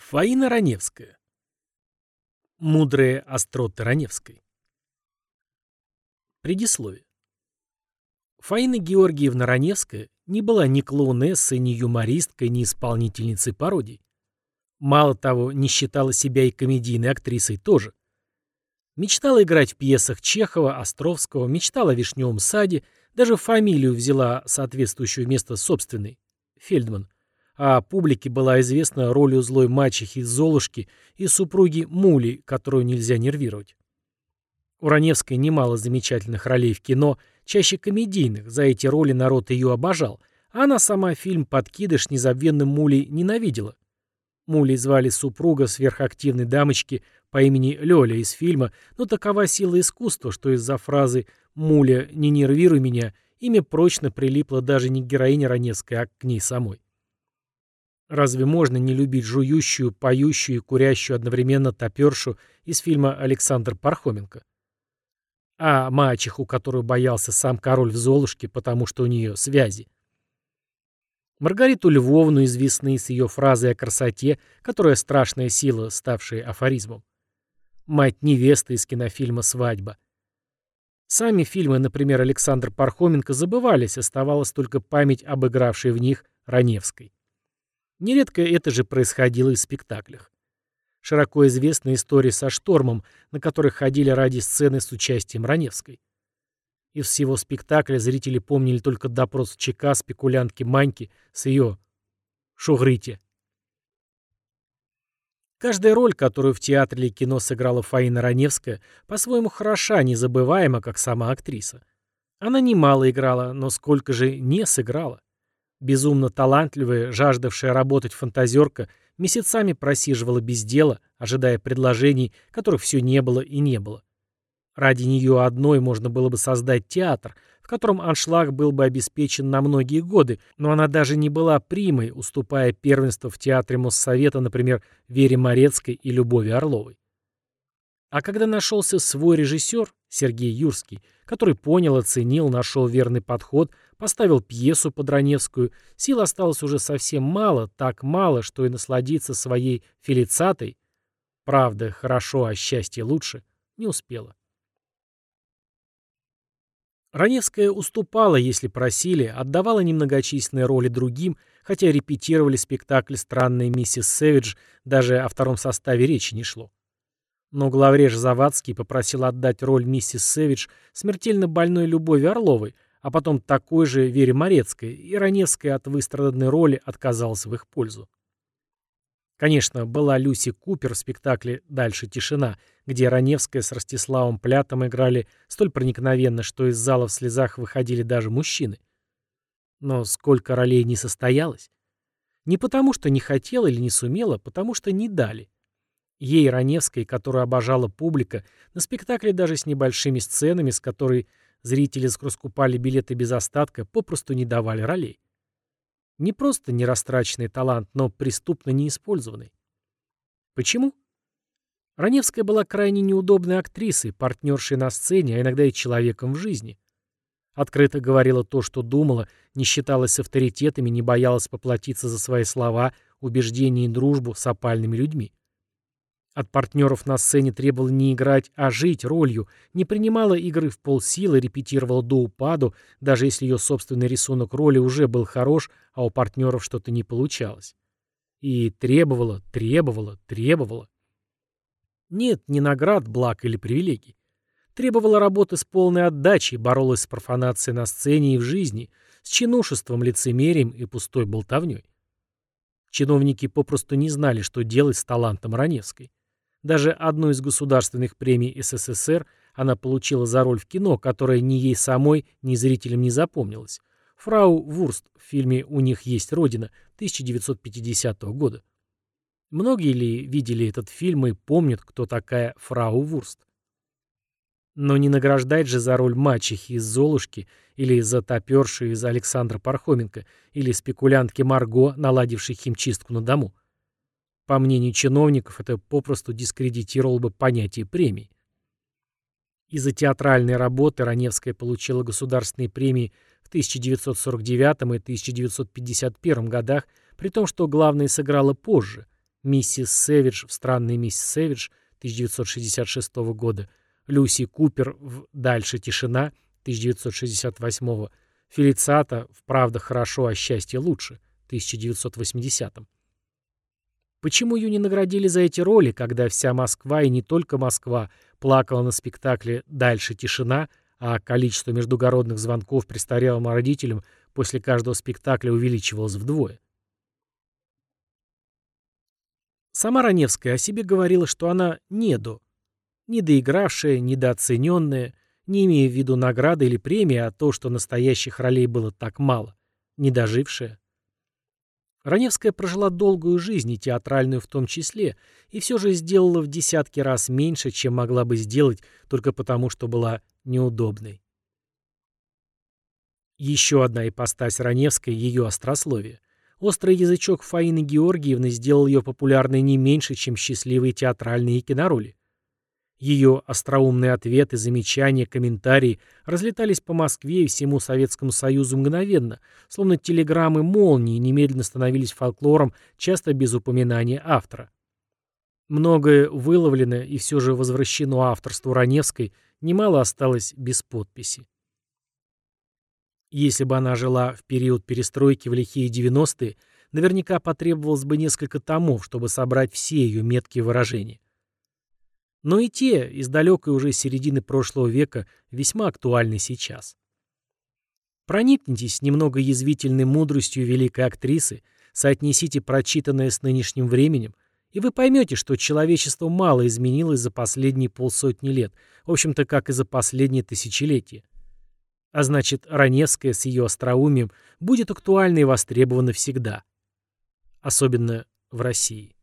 Фаина Раневская. Мудрые остроты Раневской. Предисловие. Фаина Георгиевна Раневская не была ни клоунессой, ни юмористкой, ни исполнительницей пародий. Мало того, не считала себя и комедийной актрисой тоже. Мечтала играть в пьесах Чехова, Островского, мечтала о «Вишневом саде», даже фамилию взяла соответствующую место собственной – Фельдман – а публике была известна ролью злой мачехи Золушки и супруги Мули, которую нельзя нервировать. У Раневской немало замечательных ролей в кино, чаще комедийных, за эти роли народ ее обожал, а она сама фильм «Подкидыш» незабвенным Мулей ненавидела. Мулей звали супруга сверхактивной дамочки по имени Лёля из фильма, но такова сила искусства, что из-за фразы «Муля, не нервируй меня» имя прочно прилипло даже не к героине Раневской, а к ней самой. Разве можно не любить жующую, поющую и курящую одновременно топершу из фильма «Александр Пархоменко»? А мачеху, которую боялся сам король в «Золушке», потому что у нее связи. Маргариту Львовну из с ее фразой о красоте, которая страшная сила, ставшая афоризмом. Мать невесты из кинофильма «Свадьба». Сами фильмы, например, Александр Пархоменко, забывались, оставалась только память об игравшей в них Раневской. Нередко это же происходило и в спектаклях. Широко известна история со штормом, на которых ходили ради сцены с участием Раневской. Из всего спектакля зрители помнили только допрос ЧК спекулянтки Маньки с ее «Шугрите». Каждая роль, которую в театре или кино сыграла Фаина Раневская, по-своему хороша, незабываема, как сама актриса. Она немало играла, но сколько же не сыграла. Безумно талантливая, жаждавшая работать фантазерка, месяцами просиживала без дела, ожидая предложений, которых все не было и не было. Ради нее одной можно было бы создать театр, в котором аншлаг был бы обеспечен на многие годы, но она даже не была примой, уступая первенство в театре Моссовета, например, Вере Морецкой и Любови Орловой. А когда нашелся свой режиссер, Сергей Юрский, который понял, оценил, нашел верный подход, поставил пьесу под Раневскую, сил осталось уже совсем мало, так мало, что и насладиться своей филицатой, правда, хорошо, а счастье лучше, не успела. Раневская уступала, если просили, отдавала немногочисленные роли другим, хотя репетировали спектакль «Странная миссис Сэвидж», даже о втором составе речи не шло. Но главреж Завадский попросил отдать роль миссис Сэвидж смертельно больной Любови Орловой, а потом такой же Вере Морецкой, и Раневская от выстраданной роли отказалась в их пользу. Конечно, была Люси Купер в спектакле «Дальше тишина», где Раневская с Ростиславом Плятом играли столь проникновенно, что из зала в слезах выходили даже мужчины. Но сколько ролей не состоялось? Не потому, что не хотела или не сумела, потому что не дали. Ей, Раневской, которую обожала публика, на спектакле даже с небольшими сценами, с которой Зрители раскупали билеты без остатка, попросту не давали ролей. Не просто нерастраченный талант, но преступно неиспользованный. Почему? Раневская была крайне неудобной актрисой, партнершей на сцене, а иногда и человеком в жизни. Открыто говорила то, что думала, не считалась авторитетами, не боялась поплатиться за свои слова, убеждения и дружбу с опальными людьми. От партнеров на сцене требовал не играть, а жить ролью, не принимала игры в полсилы, репетировала до упаду, даже если ее собственный рисунок роли уже был хорош, а у партнеров что-то не получалось. И требовала, требовала, требовала. Нет, ни наград, благ или привилегий. Требовала работы с полной отдачей, боролась с профанацией на сцене и в жизни, с чинушеством, лицемерием и пустой болтовней. Чиновники попросту не знали, что делать с талантом Раневской. Даже одну из государственных премий СССР она получила за роль в кино, которая ни ей самой, ни зрителям не запомнилась. Фрау Вурст в фильме «У них есть родина» 1950 года. Многие ли видели этот фильм и помнят, кто такая фрау Вурст? Но не награждать же за роль мачехи из «Золушки» или за топерши из Александра Пархоменко или спекулянтки Марго, наладившей химчистку на дому – по мнению чиновников, это попросту дискредитировало бы понятие премии. Из-за театральной работы Раневская получила государственные премии в 1949 и 1951 годах, при том, что главное сыграла позже. Миссис Севидж в «Странной миссис Севидж» 1966 года, Люси Купер в «Дальше тишина» 1968, Фелицата в «Правда хорошо, а счастье лучше» 1980. Почему ее не наградили за эти роли, когда вся Москва и не только Москва плакала на спектакле «Дальше тишина», а количество междугородных звонков престарелым родителям после каждого спектакля увеличивалось вдвое? Сама Раневская о себе говорила, что она недо, недоигравшая, недооцененная, не имея в виду награды или премии, а то, что настоящих ролей было так мало, недожившая. Раневская прожила долгую жизнь, и театральную в том числе, и все же сделала в десятки раз меньше, чем могла бы сделать, только потому, что была неудобной. Еще одна ипостась Раневской – ее острословие. Острый язычок Фаины Георгиевны сделал ее популярной не меньше, чем счастливые театральные кинороли. Ее остроумные ответы, замечания, комментарии разлетались по Москве и всему Советскому Союзу мгновенно, словно телеграммы молнии немедленно становились фольклором, часто без упоминания автора. Многое выловлено и все же возвращено авторству Раневской, немало осталось без подписи. Если бы она жила в период перестройки в лихие 90-е, наверняка потребовалось бы несколько томов, чтобы собрать все ее меткие выражения но и те из далекой уже середины прошлого века весьма актуальны сейчас. Проникнитесь немного язвительной мудростью великой актрисы, соотнесите прочитанное с нынешним временем, и вы поймете, что человечество мало изменилось за последние полсотни лет, в общем-то, как и за последние тысячелетия. А значит, Раневская с ее остроумием будет актуальна и востребована всегда. Особенно в России.